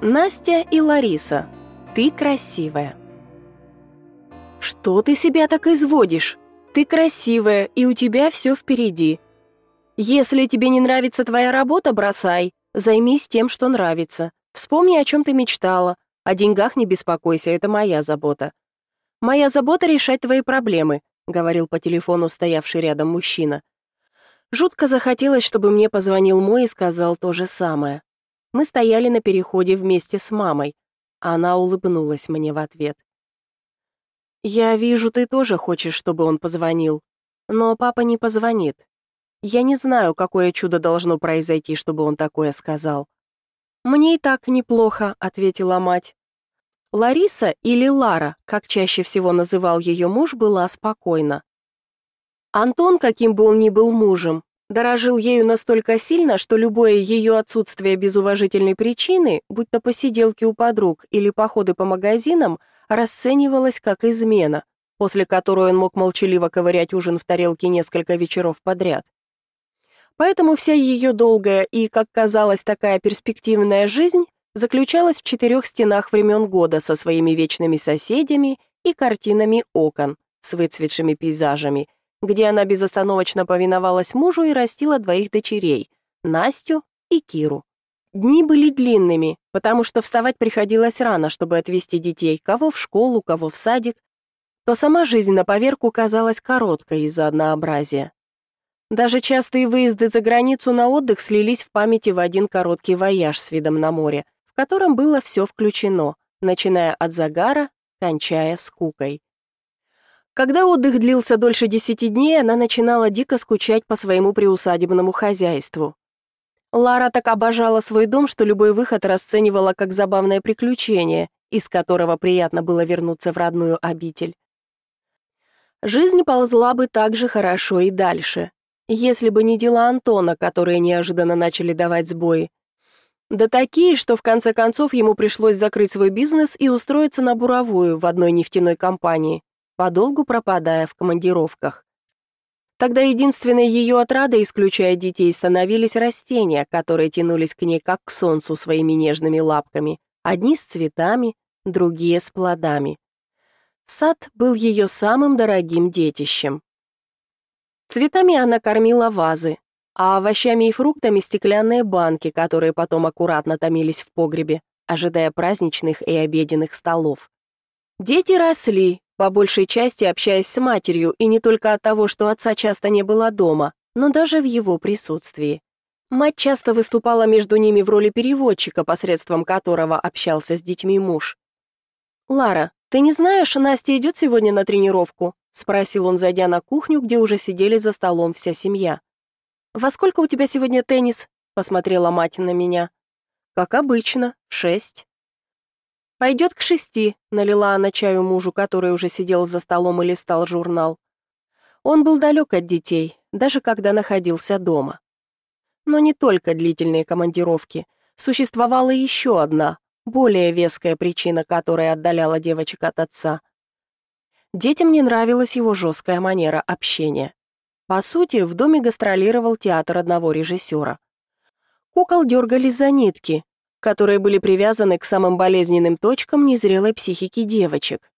Настя и Лариса. Ты красивая. Что ты себя так изводишь? Ты красивая, и у тебя все впереди. Если тебе не нравится твоя работа, бросай. Займись тем, что нравится. Вспомни, о чем ты мечтала. О деньгах не беспокойся, это моя забота. Моя забота решать твои проблемы, говорил по телефону стоявший рядом мужчина. Жутко захотелось, чтобы мне позвонил мой и сказал то же самое. Мы стояли на переходе вместе с мамой. Она улыбнулась мне в ответ. «Я вижу, ты тоже хочешь, чтобы он позвонил. Но папа не позвонит. Я не знаю, какое чудо должно произойти, чтобы он такое сказал». «Мне и так неплохо», — ответила мать. Лариса или Лара, как чаще всего называл ее муж, была спокойна. Антон, каким бы он ни был мужем, Дорожил ею настолько сильно, что любое ее отсутствие без уважительной причины, будь то посиделки у подруг или походы по магазинам, расценивалось как измена, после которой он мог молчаливо ковырять ужин в тарелке несколько вечеров подряд. Поэтому вся ее долгая и, как казалось, такая перспективная жизнь заключалась в четырех стенах времен года со своими вечными соседями и картинами окон с выцветшими пейзажами – где она безостановочно повиновалась мужу и растила двоих дочерей – Настю и Киру. Дни были длинными, потому что вставать приходилось рано, чтобы отвезти детей, кого в школу, кого в садик, то сама жизнь на поверку казалась короткой из-за однообразия. Даже частые выезды за границу на отдых слились в памяти в один короткий вояж с видом на море, в котором было все включено, начиная от загара, кончая скукой. Когда отдых длился дольше десяти дней, она начинала дико скучать по своему приусадебному хозяйству. Лара так обожала свой дом, что любой выход расценивала как забавное приключение, из которого приятно было вернуться в родную обитель. Жизнь ползла бы так же хорошо и дальше, если бы не дела Антона, которые неожиданно начали давать сбои. Да такие, что в конце концов ему пришлось закрыть свой бизнес и устроиться на буровую в одной нефтяной компании подолгу пропадая в командировках. Тогда единственной ее отрадой, исключая детей, становились растения, которые тянулись к ней как к солнцу своими нежными лапками, одни с цветами, другие с плодами. Сад был ее самым дорогим детищем. Цветами она кормила вазы, а овощами и фруктами стеклянные банки, которые потом аккуратно томились в погребе, ожидая праздничных и обеденных столов. Дети росли, по большей части общаясь с матерью, и не только от того, что отца часто не было дома, но даже в его присутствии. Мать часто выступала между ними в роли переводчика, посредством которого общался с детьми муж. «Лара, ты не знаешь, Настя идет сегодня на тренировку?» — спросил он, зайдя на кухню, где уже сидели за столом вся семья. «Во сколько у тебя сегодня теннис?» — посмотрела мать на меня. «Как обычно, в шесть». «Пойдет к шести», — налила она чаю мужу, который уже сидел за столом и листал журнал. Он был далек от детей, даже когда находился дома. Но не только длительные командировки. Существовала еще одна, более веская причина, которая отдаляла девочек от отца. Детям не нравилась его жесткая манера общения. По сути, в доме гастролировал театр одного режиссера. Кукол дергали за нитки, которые были привязаны к самым болезненным точкам незрелой психики девочек.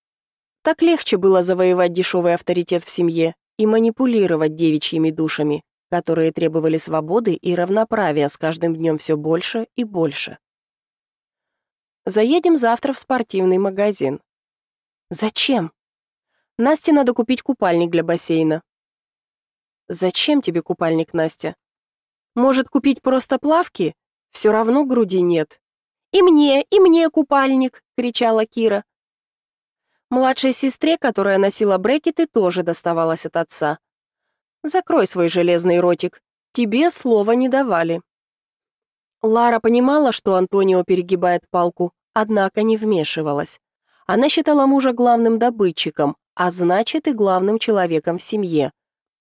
Так легче было завоевать дешевый авторитет в семье и манипулировать девичьими душами, которые требовали свободы и равноправия с каждым днем все больше и больше. Заедем завтра в спортивный магазин. Зачем? Насте надо купить купальник для бассейна. Зачем тебе купальник, Настя? Может, купить просто плавки? Все равно груди нет. «И мне, и мне купальник!» — кричала Кира. Младшей сестре, которая носила брекеты, тоже доставалось от отца. «Закрой свой железный ротик. Тебе слова не давали». Лара понимала, что Антонио перегибает палку, однако не вмешивалась. Она считала мужа главным добытчиком, а значит и главным человеком в семье,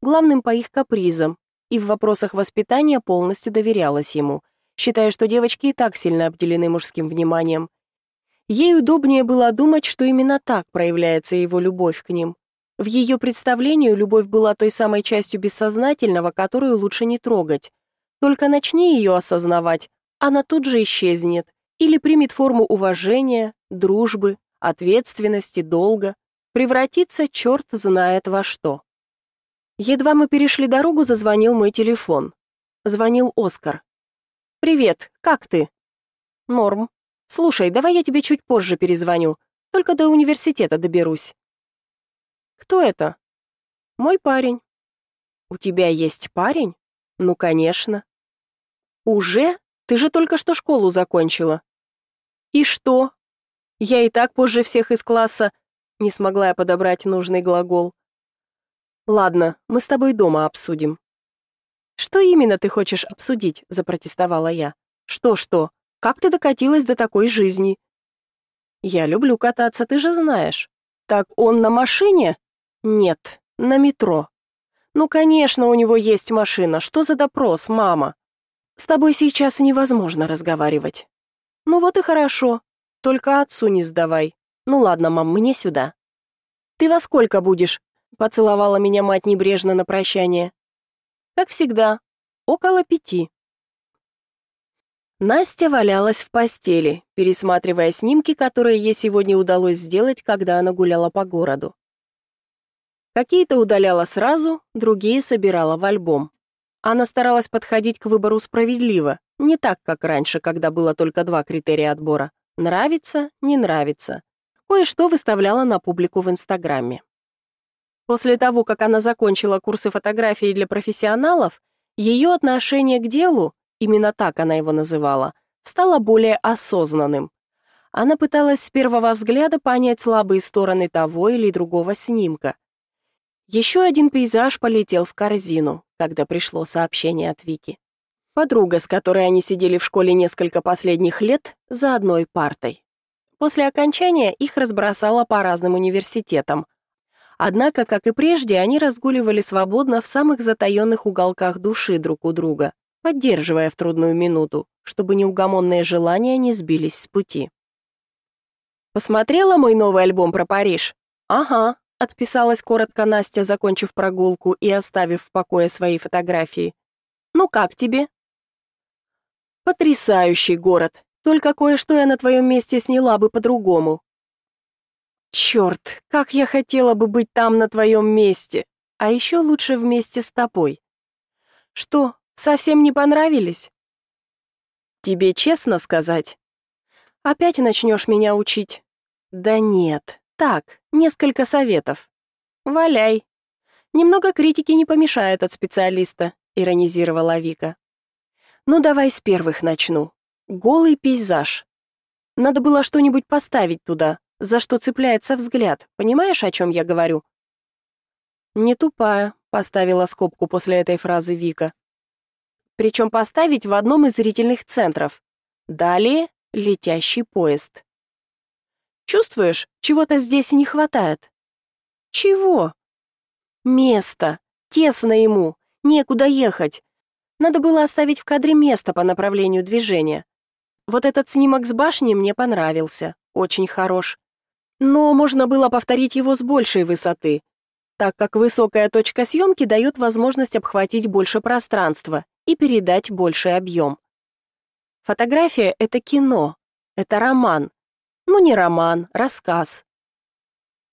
главным по их капризам, и в вопросах воспитания полностью доверялась ему – считая, что девочки и так сильно обделены мужским вниманием. Ей удобнее было думать, что именно так проявляется его любовь к ним. В ее представлении любовь была той самой частью бессознательного, которую лучше не трогать. Только начни ее осознавать, она тут же исчезнет, или примет форму уважения, дружбы, ответственности, долга, превратится черт знает во что. Едва мы перешли дорогу, зазвонил мой телефон. Звонил Оскар. «Привет, как ты?» «Норм. Слушай, давай я тебе чуть позже перезвоню, только до университета доберусь». «Кто это?» «Мой парень». «У тебя есть парень?» «Ну, конечно». «Уже? Ты же только что школу закончила». «И что?» «Я и так позже всех из класса...» Не смогла я подобрать нужный глагол. «Ладно, мы с тобой дома обсудим». «Что именно ты хочешь обсудить?» – запротестовала я. «Что-что? Как ты докатилась до такой жизни?» «Я люблю кататься, ты же знаешь». «Так он на машине?» «Нет, на метро». «Ну, конечно, у него есть машина. Что за допрос, мама?» «С тобой сейчас невозможно разговаривать». «Ну вот и хорошо. Только отцу не сдавай. Ну ладно, мам, мне сюда». «Ты во сколько будешь?» — поцеловала меня мать небрежно на прощание. «Как всегда. Около пяти». Настя валялась в постели, пересматривая снимки, которые ей сегодня удалось сделать, когда она гуляла по городу. Какие-то удаляла сразу, другие собирала в альбом. Она старалась подходить к выбору справедливо, не так, как раньше, когда было только два критерия отбора – нравится, не нравится. Кое-что выставляла на публику в Инстаграме. После того, как она закончила курсы фотографии для профессионалов, ее отношение к делу, именно так она его называла, стало более осознанным. Она пыталась с первого взгляда понять слабые стороны того или другого снимка. Еще один пейзаж полетел в корзину когда пришло сообщение от Вики. Подруга, с которой они сидели в школе несколько последних лет, за одной партой. После окончания их разбросало по разным университетам. Однако, как и прежде, они разгуливали свободно в самых затаенных уголках души друг у друга, поддерживая в трудную минуту, чтобы неугомонные желания не сбились с пути. «Посмотрела мой новый альбом про Париж?» «Ага, Отписалась коротко Настя, закончив прогулку и оставив в покое свои фотографии. «Ну как тебе?» «Потрясающий город. Только кое-что я на твоем месте сняла бы по-другому». «Черт, как я хотела бы быть там на твоем месте, а еще лучше вместе с тобой». «Что, совсем не понравились?» «Тебе честно сказать?» «Опять начнешь меня учить?» «Да нет, так, несколько советов. Валяй. Немного критики не помешает от специалиста, иронизировала Вика. Ну давай с первых начну. Голый пейзаж. Надо было что-нибудь поставить туда, за что цепляется взгляд. Понимаешь, о чем я говорю? Не тупая, поставила скобку после этой фразы Вика. Причем поставить в одном из зрительных центров. Далее летящий поезд. Чувствуешь, чего-то здесь не хватает? Чего? Место. Тесно ему. Некуда ехать. Надо было оставить в кадре место по направлению движения. Вот этот снимок с башни мне понравился. Очень хорош. Но можно было повторить его с большей высоты, так как высокая точка съемки дает возможность обхватить больше пространства и передать больший объем. Фотография — это кино, это роман, ну, не роман, рассказ.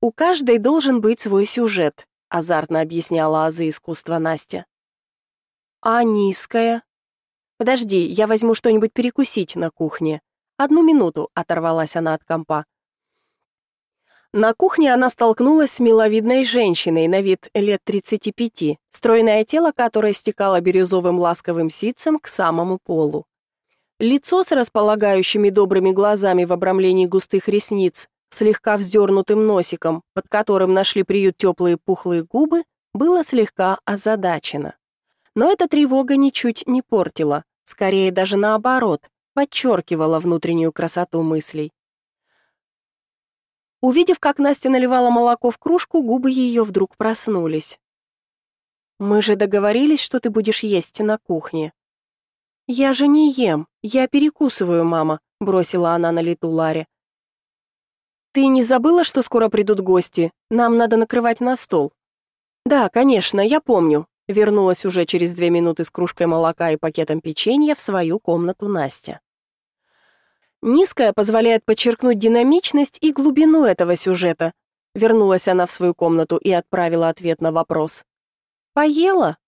У каждой должен быть свой сюжет, азартно объясняла азы искусства Настя. А низкая? Подожди, я возьму что-нибудь перекусить на кухне. Одну минуту, оторвалась она от компа. На кухне она столкнулась с миловидной женщиной на вид лет 35, стройное тело которой стекало бирюзовым ласковым ситцем к самому полу. Лицо с располагающими добрыми глазами в обрамлении густых ресниц, слегка вздернутым носиком, под которым нашли приют теплые пухлые губы, было слегка озадачено. Но эта тревога ничуть не портила, скорее даже наоборот, подчеркивала внутреннюю красоту мыслей. Увидев, как Настя наливала молоко в кружку, губы ее вдруг проснулись. «Мы же договорились, что ты будешь есть на кухне», «Я же не ем, я перекусываю, мама», — бросила она на лету Ларе. «Ты не забыла, что скоро придут гости? Нам надо накрывать на стол». «Да, конечно, я помню», — вернулась уже через две минуты с кружкой молока и пакетом печенья в свою комнату Настя. Низкая позволяет подчеркнуть динамичность и глубину этого сюжета. Вернулась она в свою комнату и отправила ответ на вопрос. Поела?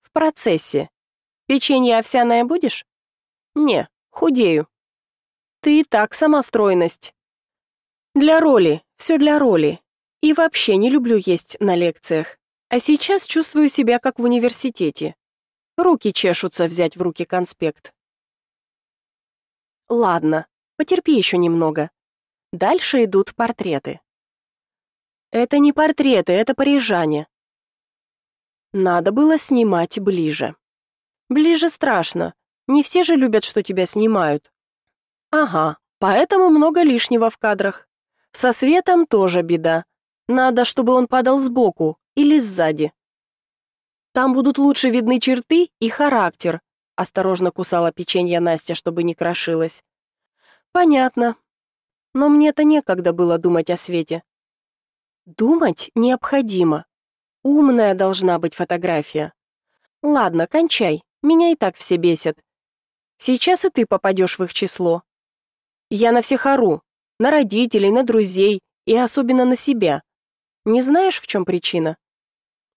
В процессе. Печенье овсяное будешь? Не, худею. Ты и так самостройность. Для роли, все для роли. И вообще не люблю есть на лекциях. А сейчас чувствую себя как в университете. Руки чешутся взять в руки конспект. Ладно, потерпи еще немного. Дальше идут портреты. Это не портреты, это парижане. Надо было снимать ближе. Ближе страшно. Не все же любят, что тебя снимают. Ага, поэтому много лишнего в кадрах. Со светом тоже беда. Надо, чтобы он падал сбоку или сзади. Там будут лучше видны черты и характер. Осторожно кусала печенье Настя, чтобы не крошилось. Понятно. Но мне-то некогда было думать о свете. Думать необходимо. Умная должна быть фотография. Ладно, кончай. Меня и так все бесят. Сейчас и ты попадешь в их число. Я на всех ору. На родителей, на друзей и особенно на себя. Не знаешь, в чем причина?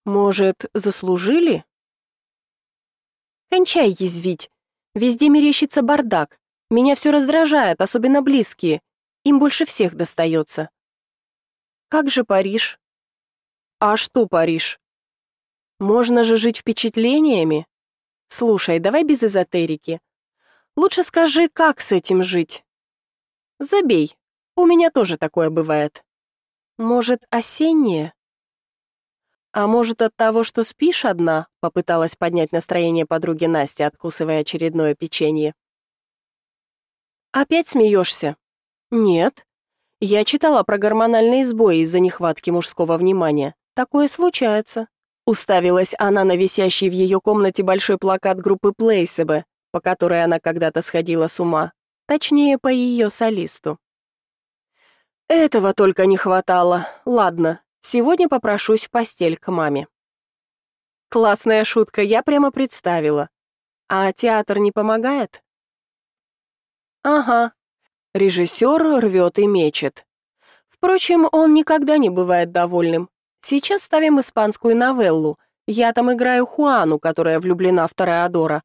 Может, заслужили? Кончай язвить. Везде мерещится бардак. Меня все раздражает, особенно близкие. Им больше всех достается. Как же Париж? А что Париж? Можно же жить впечатлениями. Слушай, давай без эзотерики. Лучше скажи, как с этим жить. Забей. У меня тоже такое бывает. Может, осеннее? А может, от того, что спишь одна? Попыталась поднять настроение подруги Насти, откусывая очередное печенье. Опять смеешься? Нет. Я читала про гормональные сбои из-за нехватки мужского внимания. Такое случается. Уставилась она на висящий в ее комнате большой плакат группы Плейсебе, по которой она когда-то сходила с ума, точнее, по ее солисту. Этого только не хватало. Ладно, сегодня попрошусь в постель к маме. Классная шутка, я прямо представила. А театр не помогает? Ага, Режиссер рвет и мечет. Впрочем, он никогда не бывает довольным. Сейчас ставим испанскую новеллу. Я там играю Хуану, которая влюблена в Тореадора.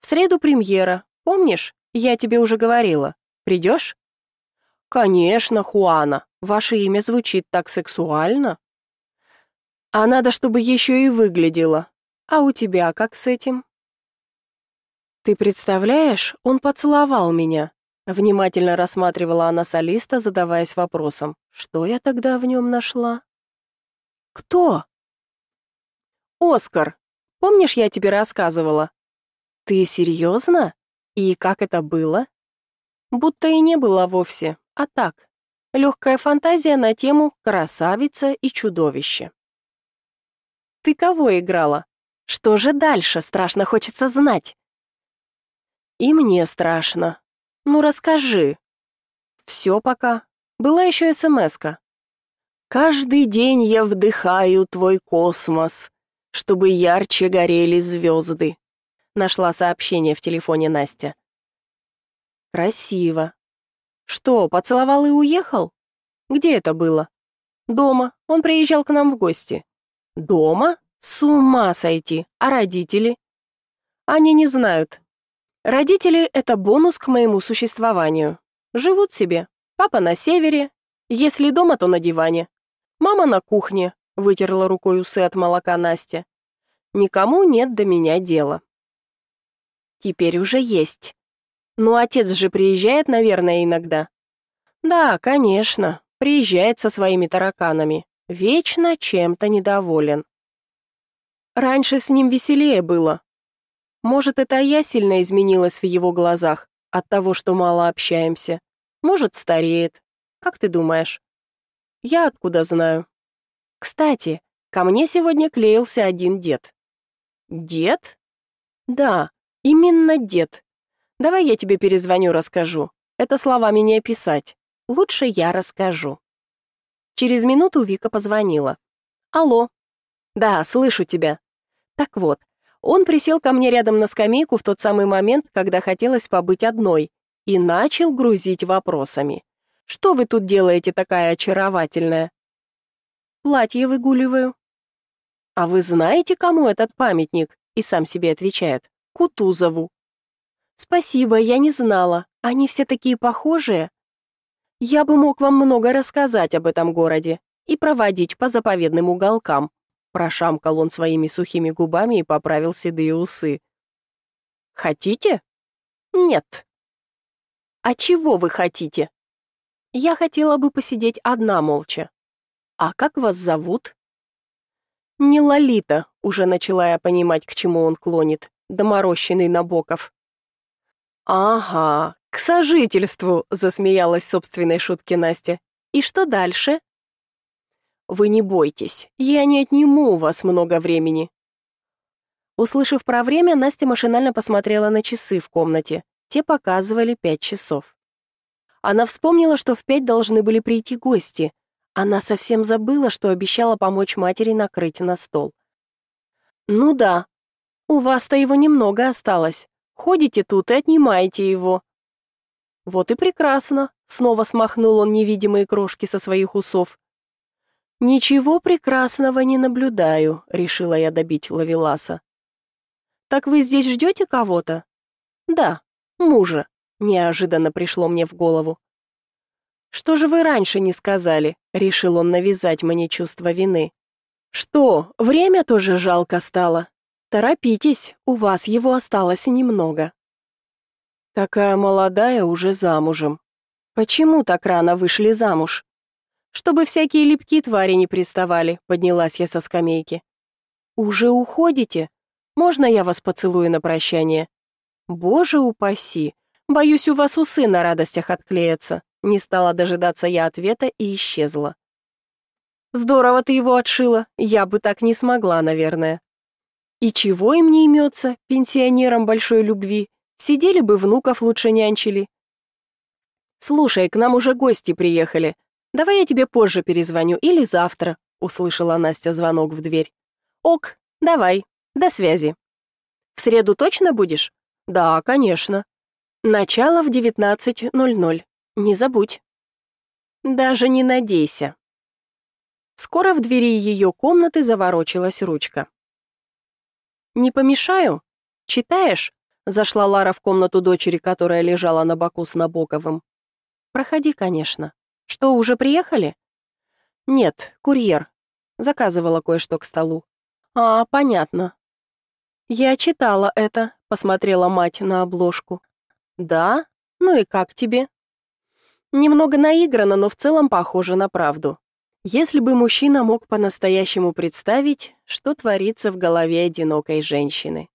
В среду премьера. Помнишь? Я тебе уже говорила. Придешь? Конечно, Хуана. Ваше имя звучит так сексуально. А надо, чтобы еще и выглядело. А у тебя как с этим? Ты представляешь, он поцеловал меня. Внимательно рассматривала она солиста, задаваясь вопросом, что я тогда в нем нашла? Кто? Оскар. Помнишь, я тебе рассказывала? Ты серьезно? И как это было? Будто и не было вовсе, а так. Легкая фантазия на тему «Красавица и чудовище». Ты кого играла? Что же дальше, страшно хочется знать. И мне страшно, ну расскажи. Все пока. Была еще СМСка. Каждый день я вдыхаю твой космос, чтобы ярче горели звезды. Нашла сообщение в телефоне Настя. Красиво. Что, поцеловал и уехал? Где это было? Дома. Он приезжал к нам в гости. Дома? С ума сойти. А родители? Они не знают. Родители — это бонус к моему существованию. Живут себе. Папа на севере. Если дома, то на диване. Мама на кухне, вытерла рукой усы от молока Настя. Никому нет до меня дела. Теперь уже есть. Ну, отец же приезжает, наверное, иногда. Да, конечно, приезжает со своими тараканами. Вечно чем-то недоволен. Раньше с ним веселее было, может, это я сильно изменилась в его глазах от того, что мало общаемся. Может, стареет. Как ты думаешь? Я откуда знаю? Кстати, ко мне сегодня клеился один дед. Дед? Да, именно дед. Давай я тебе перезвоню, расскажу. Это словами не описать. Лучше я расскажу. Через минуту Вика позвонила. Алло. Да, слышу тебя. Так вот, он присел ко мне рядом на скамейку в тот самый момент, когда хотелось побыть одной, и начал грузить вопросами. «Что вы тут делаете такая очаровательная?» «Платье выгуливаю». «А вы знаете, кому этот памятник?» И сам себе отвечает. «Кутузову». «Спасибо, я не знала. Они все такие похожие». «Я бы мог вам много рассказать об этом городе и проводить по заповедным уголкам», прошамкал он своими сухими губами и поправил седые усы. «Хотите?» «Нет». «А чего вы хотите?» «Я хотела бы посидеть одна молча». «А как вас зовут?» «Не Лолита», уже начала я понимать, к чему он клонит, доморощенный Набоков. «Ага, к сожительству», — засмеялась собственной шутке Настя. «И что дальше?» «Вы не бойтесь, я не отниму у вас много времени». Услышав про время, Настя машинально посмотрела на часы в комнате. Те показывали пять часов. Она вспомнила, что в пять должны были прийти гости. Она совсем забыла, что обещала помочь матери накрыть на стол. «Ну да, у вас-то его немного осталось. Ходите тут и отнимаете его. Вот и прекрасно, снова смахнул он невидимые крошки со своих усов. Ничего прекрасного не наблюдаю, решила я добить Лавеласа. Так вы здесь ждете кого-то? Да, мужа, неожиданно пришло мне в голову. Что же вы раньше не сказали? решил он навязать мне чувство вины. Что, время тоже жалко стало? Торопитесь, у вас его осталось немного. Такая молодая уже замужем. Почему так рано вышли замуж? Чтобы всякие липкие твари не приставали, поднялась я со скамейки. Уже уходите? Можно я вас поцелую на прощание? Боже упаси. Боюсь, у вас усы на радостях отклеятся. Не стала дожидаться я ответа и исчезла. Здорово ты его отшила. Я бы так не смогла, наверное. И чего им не имется, пенсионерам большой любви? Сидели бы внуков лучше нянчили. Слушай, к нам уже гости приехали. Давай я тебе позже перезвоню или завтра, услышала Настя звонок в дверь. Ок, давай. До связи. В среду точно будешь? Да, конечно. Начало в 19:00. Не забудь. Даже не надейся. Скоро в двери ее комнаты заворочилась ручка. Не помешаю? Читаешь? Зашла Лара в комнату дочери, которая лежала на боку с Набоковым. Проходи, конечно. Что, уже приехали? Нет, курьер. Заказывала кое-что к столу. А, понятно. Я читала это, посмотрела мать на обложку. Да? Ну и как тебе? Немного наиграно, но в целом похоже на правду. Если бы мужчина мог по-настоящему представить, что творится в голове одинокой женщины.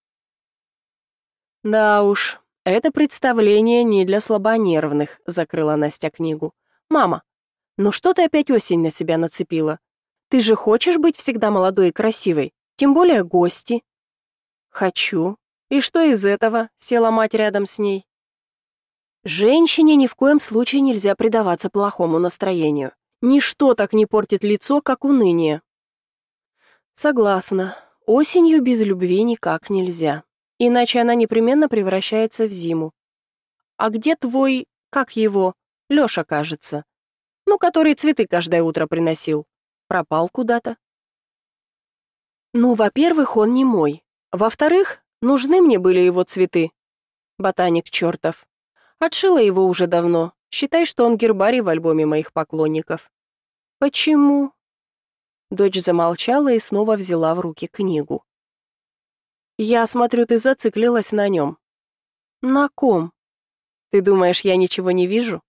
Да уж, это представление не для слабонервных, закрыла Настя книгу. Мама, ну что ты опять осень на себя нацепила? Ты же хочешь быть всегда молодой и красивой, тем более гости. Хочу. И что из этого? Села мать рядом с ней. Женщине ни в коем случае нельзя предаваться плохому настроению. Ничто так не портит лицо, как уныние. Согласна. Осенью без любви никак нельзя иначе она непременно превращается в зиму. А где твой, как его, Лёша, кажется? Ну, который цветы каждое утро приносил. Пропал куда-то. Ну, во-первых, он не мой. Во-вторых, нужны мне были его цветы. Ботаник чертов. Отшила его уже давно. Считай, что он гербарий в альбоме моих поклонников. Почему? Дочь замолчала и снова взяла в руки книгу. Я смотрю, ты зациклилась на нем. На ком? Ты думаешь, я ничего не вижу?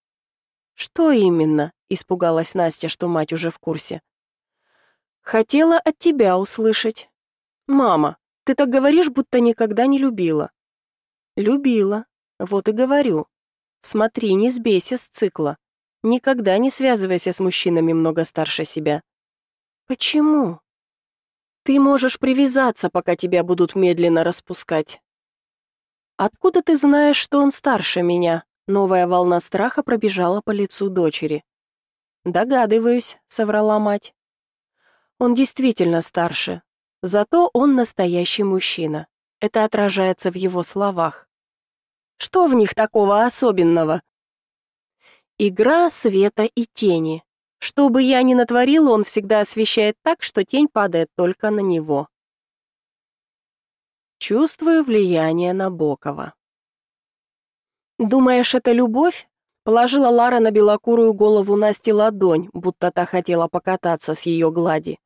Что именно? Испугалась Настя, что мать уже в курсе. Хотела от тебя услышать. Мама, ты так говоришь, будто никогда не любила. Любила. Вот и говорю. Смотри, не сбейся с цикла. Никогда не связывайся с мужчинами много старше себя. Почему? Ты можешь привязаться, пока тебя будут медленно распускать. Откуда ты знаешь, что он старше меня? Новая волна страха пробежала по лицу дочери. Догадываюсь, соврала мать. Он действительно старше. Зато он настоящий мужчина. Это отражается в его словах. Что в них такого особенного? Игра света и тени. Что бы я ни натворила, он всегда освещает так, что тень падает только на него. Чувствую влияние Набокова. «Думаешь, это любовь?» Положила Лара на белокурую голову Насти ладонь, будто та хотела покататься с ее глади.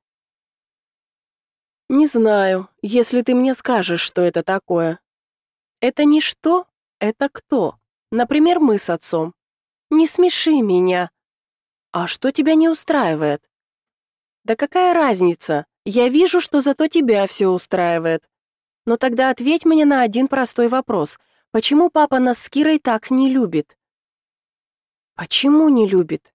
«Не знаю, если ты мне скажешь, что это такое. Это не что, это кто. Например, мы с отцом. Не смеши меня. А что тебя не устраивает? Да какая разница? Я вижу, что зато тебя все устраивает. Но тогда ответь мне на один простой вопрос. Почему папа нас с Кирой так не любит? Почему не любит?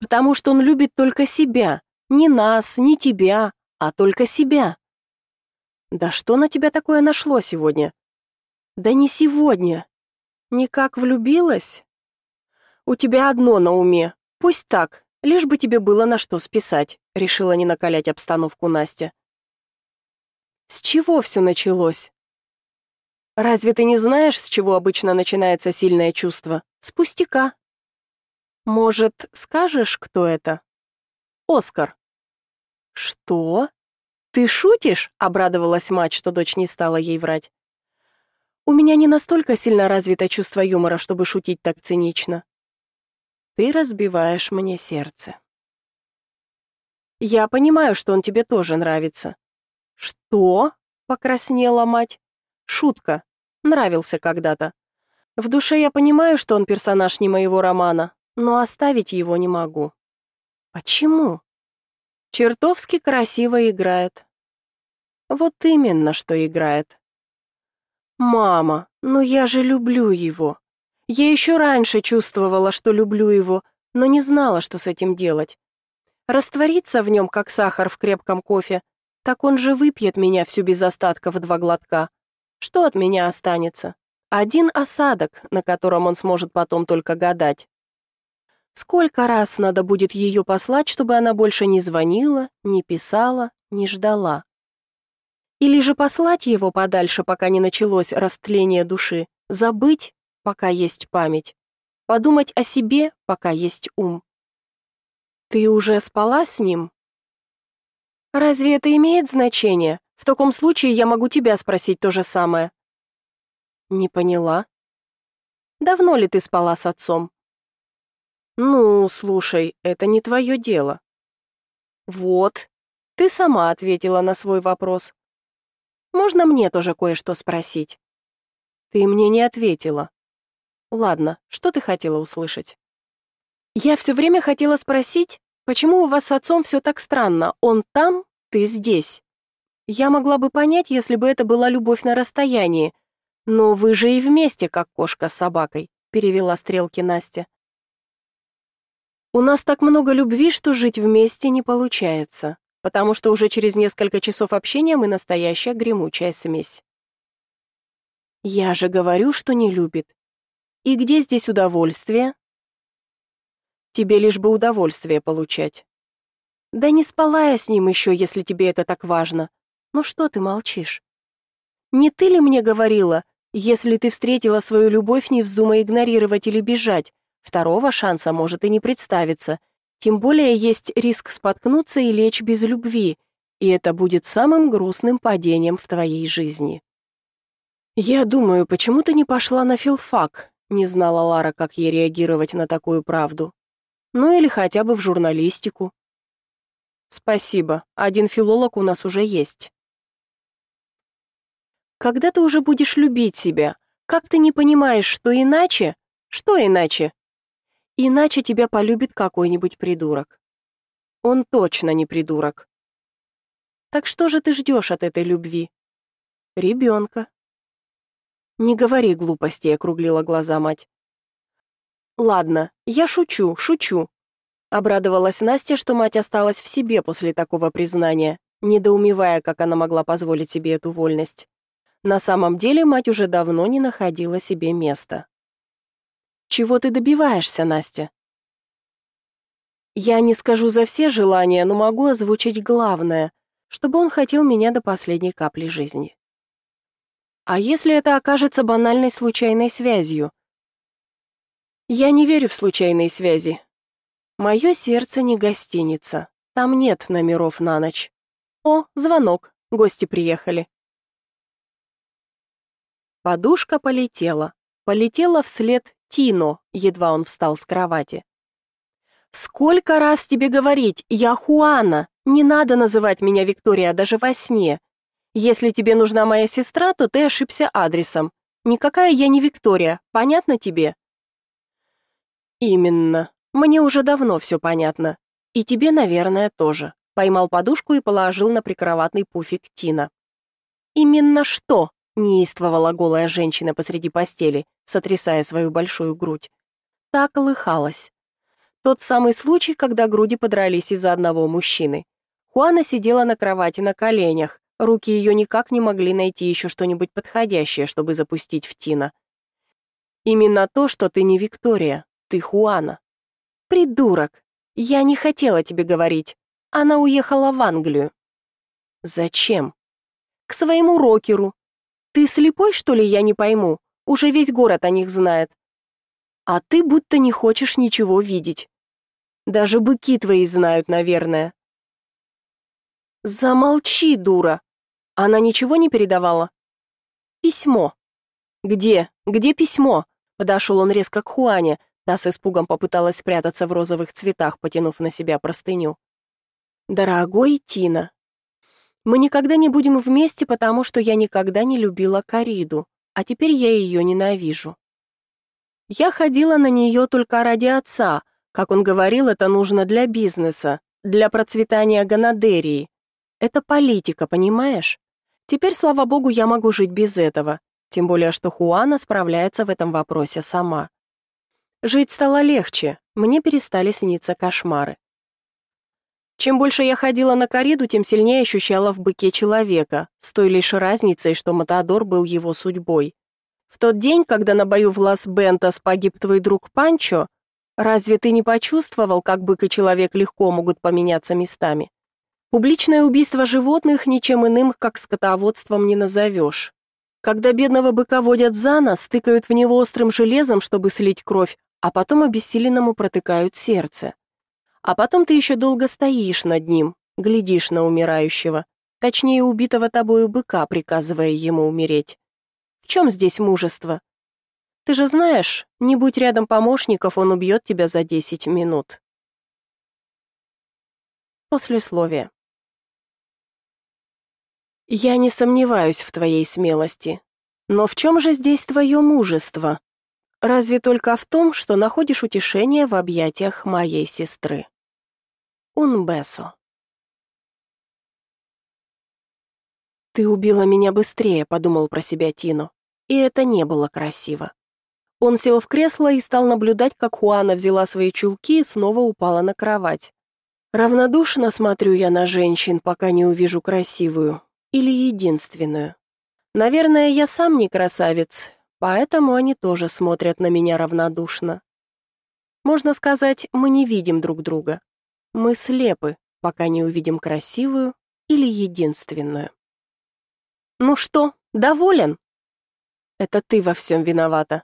Потому что он любит только себя. Не нас, не тебя, а только себя. Да что на тебя такое нашло сегодня? Да не сегодня. Никак влюбилась? У тебя одно на уме. Пусть так, лишь бы тебе было на что списать, решила не накалять обстановку Настя. С чего все началось? Разве ты не знаешь, с чего обычно начинается сильное чувство? С пустяка. Может, скажешь, кто это? Оскар. Что? Ты шутишь? Обрадовалась мать, что дочь не стала ей врать. У меня не настолько сильно развито чувство юмора, чтобы шутить так цинично. Ты разбиваешь мне сердце. Я понимаю, что он тебе тоже нравится. «Что?» — покраснела мать. «Шутка. Нравился когда-то. В душе я понимаю, что он персонаж не моего романа, но оставить его не могу». «Почему?» «Чертовски красиво играет». «Вот именно, что играет». «Мама, ну я же люблю его. Я еще раньше чувствовала, что люблю его, но не знала, что с этим делать. Раствориться в нем, как сахар в крепком кофе, так он же выпьет меня всю без остатка в два глотка. Что от меня останется? Один осадок, на котором он сможет потом только гадать. Сколько раз надо будет ее послать, чтобы она больше не звонила, не писала, не ждала? Или же послать его подальше, пока не началось растление души, забыть, пока есть память, подумать о себе, пока есть ум. Ты уже спала с ним? Разве это имеет значение? В таком случае я могу тебя спросить то же самое. Не поняла. Давно ли ты спала с отцом? Ну, слушай, это не твое дело. Вот, ты сама ответила на свой вопрос. Можно мне тоже кое-что спросить? Ты мне не ответила. Ладно, что ты хотела услышать? Я все время хотела спросить, Почему у вас с отцом все так странно? Он там, ты здесь. Я могла бы понять, если бы это была любовь на расстоянии. Но вы же и вместе, как кошка с собакой, перевела стрелки Настя. У нас так много любви, что жить вместе не получается, потому что уже через несколько часов общения мы настоящая гремучая смесь. Я же говорю, что не любит. И где здесь удовольствие? Тебе лишь бы удовольствие получать. Да не спала я с ним еще, если тебе это так важно. Ну что ты молчишь? Не ты ли мне говорила, если ты встретила свою любовь, не вздумай игнорировать или бежать. Второго шанса может и не представиться. Тем более есть риск споткнуться и лечь без любви, и это будет самым грустным падением в твоей жизни. Я думаю, почему ты не пошла на филфак? Не знала Лара, как ей реагировать на такую правду. Ну или хотя бы в журналистику. Спасибо, один филолог у нас уже есть. Когда ты уже будешь любить себя? Как ты не понимаешь, что иначе? Что иначе? Иначе тебя полюбит какой-нибудь придурок. Он точно не придурок. Так что же ты ждешь от этой любви? Ребенка. Не говори глупостей, округлила глаза мать. Ладно, я шучу, шучу. Обрадовалась Настя, что мать осталась в себе после такого признания, недоумевая, как она могла позволить себе эту вольность. На самом деле мать уже давно не находила себе места. Чего ты добиваешься, Настя? Я не скажу за все желания, но могу озвучить главное, чтобы он хотел меня до последней капли жизни. А если это окажется банальной случайной связью? Я не верю в случайные связи. Мое сердце не гостиница. Там нет номеров на ночь. О, звонок. Гости приехали. Подушка полетела. Полетела вслед Тино, едва он встал с кровати. «Сколько раз тебе говорить, я Хуана, не надо называть меня Виктория даже во сне. Если тебе нужна моя сестра, то ты ошибся адресом. Никакая я не Виктория, понятно тебе?» «Именно. Мне уже давно все понятно. И тебе, наверное, тоже». Поймал подушку и положил на прикроватный пуфик Тина. «Именно что?» — неистовала голая женщина посреди постели, сотрясая свою большую грудь. Так лыхалась. Тот самый случай, когда груди подрались из-за одного мужчины. Хуана сидела на кровати на коленях, руки ее никак не могли найти еще что-нибудь подходящее, чтобы запустить в Тина. «Именно то, что ты не Виктория, ты Хуана». «Придурок! Я не хотела тебе говорить. Она уехала в Англию». «Зачем?» «К своему рокеру. Ты слепой, что ли, я не пойму? Уже весь город о них знает. А ты будто не хочешь ничего видеть. Даже быки твои знают, наверное». «Замолчи, дура!» Она ничего не передавала? «Письмо». «Где? Где письмо?» Подошел он резко к Хуане, Та с испугом попыталась спрятаться в розовых цветах, потянув на себя простыню. «Дорогой Тина, мы никогда не будем вместе, потому что я никогда не любила Кариду, а теперь я ее ненавижу. Я ходила на нее только ради отца, как он говорил, это нужно для бизнеса, для процветания гонадерии. Это политика, понимаешь? Теперь, слава богу, я могу жить без этого, тем более что Хуана справляется в этом вопросе сама. Жить стало легче, мне перестали сниться кошмары. Чем больше я ходила на кориду, тем сильнее ощущала в быке человека, с той лишь разницей, что Матадор был его судьбой. В тот день, когда на бою в Лас-Бентас погиб твой друг Панчо, разве ты не почувствовал, как бык и человек легко могут поменяться местами? Публичное убийство животных ничем иным, как скотоводством не назовешь. Когда бедного быка водят за нос, тыкают в него острым железом, чтобы слить кровь, а потом обессиленному протыкают сердце. А потом ты еще долго стоишь над ним, глядишь на умирающего, точнее убитого тобою быка, приказывая ему умереть. В чем здесь мужество? Ты же знаешь, не будь рядом помощников, он убьет тебя за десять минут. Послесловие. Я не сомневаюсь в твоей смелости. Но в чем же здесь твое мужество? Разве только в том, что находишь утешение в объятиях моей сестры. Унбесо. «Ты убила меня быстрее», — подумал про себя Тино. И это не было красиво. Он сел в кресло и стал наблюдать, как Хуана взяла свои чулки и снова упала на кровать. Равнодушно смотрю я на женщин, пока не увижу красивую. Или единственную. Наверное, я сам не красавец, Поэтому они тоже смотрят на меня равнодушно. Можно сказать, мы не видим друг друга. Мы слепы, пока не увидим красивую или единственную. Ну что, доволен? Это ты во всем виновата.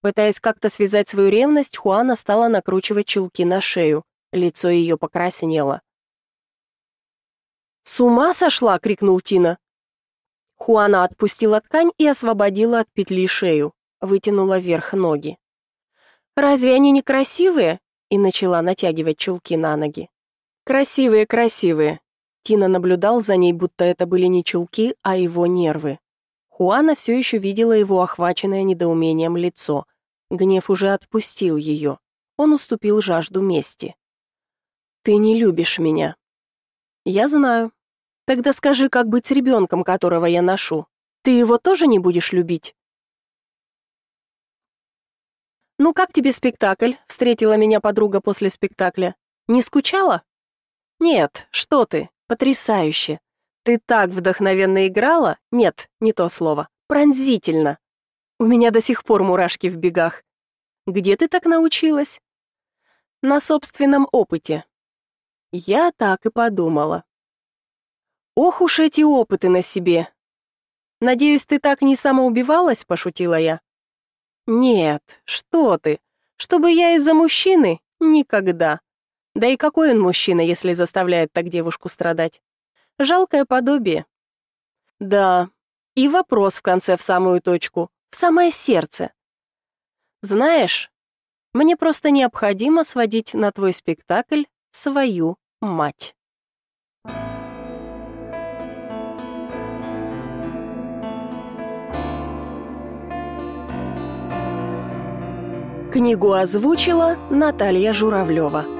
Пытаясь как-то связать свою ревность, Хуана стала накручивать чулки на шею. Лицо ее покраснело. «С ума сошла!» — крикнул Тина. Хуана отпустила ткань и освободила от петли шею, вытянула вверх ноги. «Разве они не красивые?» И начала натягивать чулки на ноги. «Красивые, красивые!» Тина наблюдал за ней, будто это были не чулки, а его нервы. Хуана все еще видела его охваченное недоумением лицо. Гнев уже отпустил ее. Он уступил жажду мести. «Ты не любишь меня». «Я знаю», Тогда скажи, как быть с ребенком, которого я ношу. Ты его тоже не будешь любить? Ну как тебе спектакль? Встретила меня подруга после спектакля. Не скучала? Нет, что ты? Потрясающе. Ты так вдохновенно играла? Нет, не то слово. Пронзительно. У меня до сих пор мурашки в бегах. Где ты так научилась? На собственном опыте. Я так и подумала. Ох уж эти опыты на себе. Надеюсь, ты так не самоубивалась?» – пошутила я. «Нет, что ты. Чтобы я из-за мужчины? Никогда. Да и какой он мужчина, если заставляет так девушку страдать? Жалкое подобие». «Да. И вопрос в конце в самую точку, в самое сердце. Знаешь, мне просто необходимо сводить на твой спектакль свою мать». Книгу озвучила Наталья Журавлева.